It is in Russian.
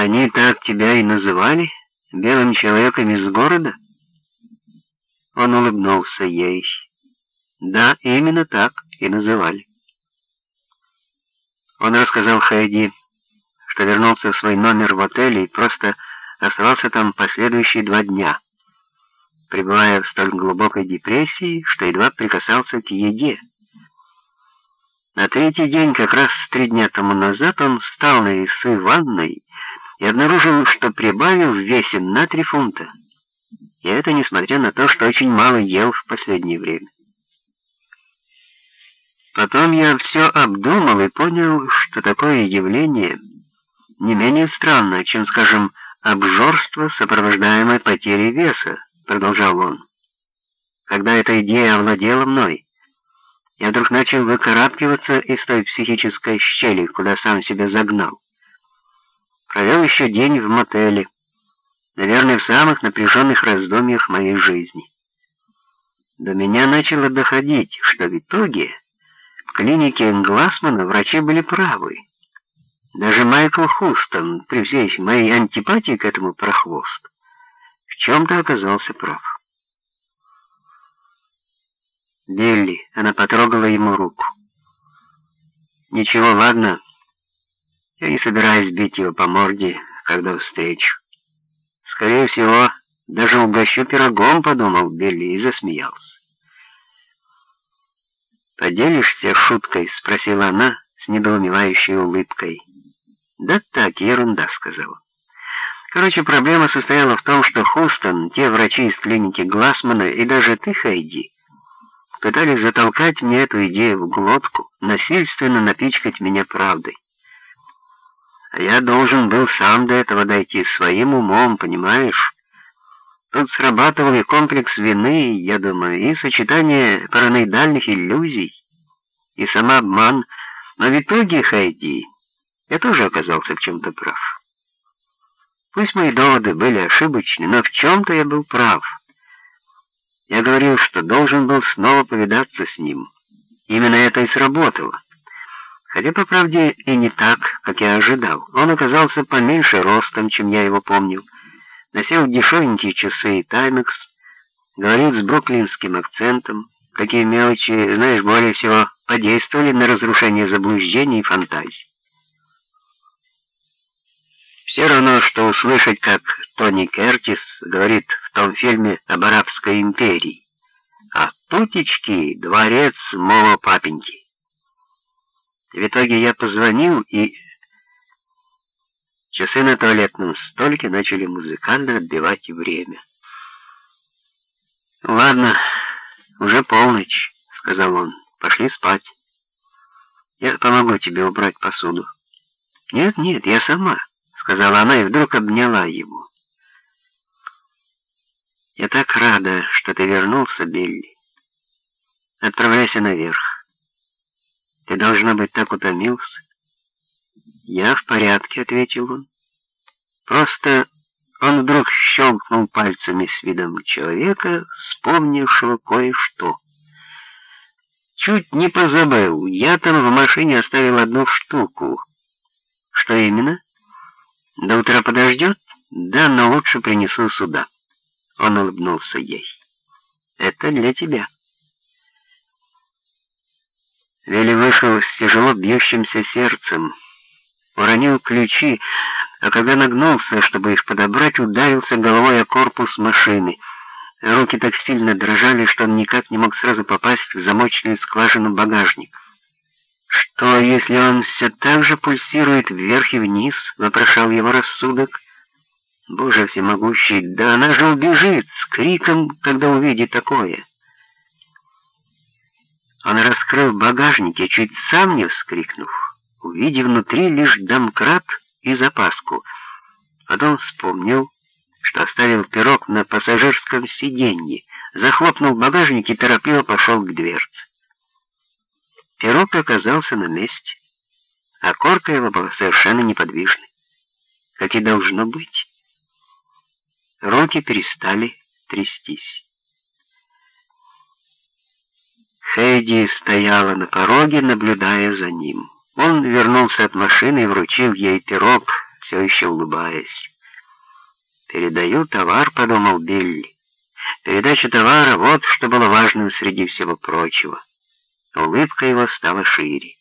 Они так тебя и называли? Белым человеком из города? Он улыбнулся ей. Да, именно так и называли. Он рассказал Хайди, что вернулся в свой номер в отеле и просто оставался там последующие два дня, пребывая в столь глубокой депрессии, что едва прикасался к еде. На третий день, как раз три дня тому назад, он встал на весы ванной и обнаружил, что прибавил в весе на три фунта. И это несмотря на то, что очень мало ел в последнее время. Потом я все обдумал и понял, что такое явление не менее странное, чем, скажем, обжорство, сопровождаемое потерей веса, продолжал он. Когда эта идея овладела мной, я вдруг начал выкарабкиваться из той психической щели, куда сам себя загнал. Провел еще день в мотеле, наверное, в самых напряженных раздумьях моей жизни. До меня начало доходить, что в итоге в клинике Глассмана врачи были правы. Даже Майкл Хустон, при всей моей антипатии к этому прохвосту, в чем-то оказался прав. Билли, она потрогала ему руку. Ничего, ладно, я не собираюсь бить его по морде, когда встречу. Скорее всего, даже угощу пирогом, подумал Билли и засмеялся. «Поделишься шуткой?» — спросила она с недоумевающей улыбкой. «Да так, ерунда», — сказала. Короче, проблема состояла в том, что Хустон, те врачи из клиники Глассмана и даже ты, Хайди, пытались затолкать мне эту идею в глотку, насильственно напичкать меня правдой. А я должен был сам до этого дойти, своим умом, понимаешь? Тут срабатывал и комплекс вины, я думаю, и сочетание параноидальных иллюзий, и самообман, но в итоге, Хайди, я тоже оказался в чем-то прав. Пусть мои доводы были ошибочны, но в чем-то я был прав. Я говорил, что должен был снова повидаться с ним. Именно это и сработало. Хотя, по правде, и не так, как я ожидал. Он оказался поменьше ростом, чем я его помнил. Носил дешевенькие часы и таймекс, говорил с бруклинским акцентом. Такие мелочи, знаешь, более всего подействовали на разрушение заблуждений и фантазий. Все равно, что услышать, как Тони Кертис говорит в том фильме об Арабской империи. А тутечки — дворец моего папеньки. В итоге я позвонил, и часы на туалетном столике начали музыкально отбивать время. «Ладно, уже полночь», — сказал он. «Пошли спать. Я помогу тебе убрать посуду». «Нет, нет, я сама», — сказала она и вдруг обняла его. «Я так рада, что ты вернулся, Билли. Отправляйся наверх. Ты, должно быть, так утомился. Я в порядке, ответил он. Просто он вдруг щелкнул пальцами с видом человека, вспомнившего кое-что. Чуть не позабыл, я там в машине оставил одну штуку. Что именно? До утра подождет? Да, но лучше принесу сюда. Он улыбнулся ей. Это для тебя. Вели вышел с тяжело бьющимся сердцем, уронил ключи, а когда нагнулся, чтобы их подобрать, ударился головой о корпус машины. Руки так сильно дрожали, что он никак не мог сразу попасть в замочную скважину багажника. «Что, если он все так же пульсирует вверх и вниз?» — вопрошал его рассудок. «Боже всемогущий, да она же убежит с криком, когда увидит такое!» Он раскрыл багажник и чуть сам не вскрикнув, увидев внутри лишь домкрат и запаску. Потом вспомнил, что оставил пирог на пассажирском сиденье, захлопнул багажник и торопливо пошел к дверце. Пирог оказался на месте, а корка его была совершенно неподвижной, как и должно быть. Руки перестали трястись. Хейди стояла на пороге, наблюдая за ним. Он вернулся от машины и вручил ей пирог все еще улыбаясь. «Передаю товар», — подумал Билли. Передача товара — вот что было важным среди всего прочего. Улыбка его стала шире.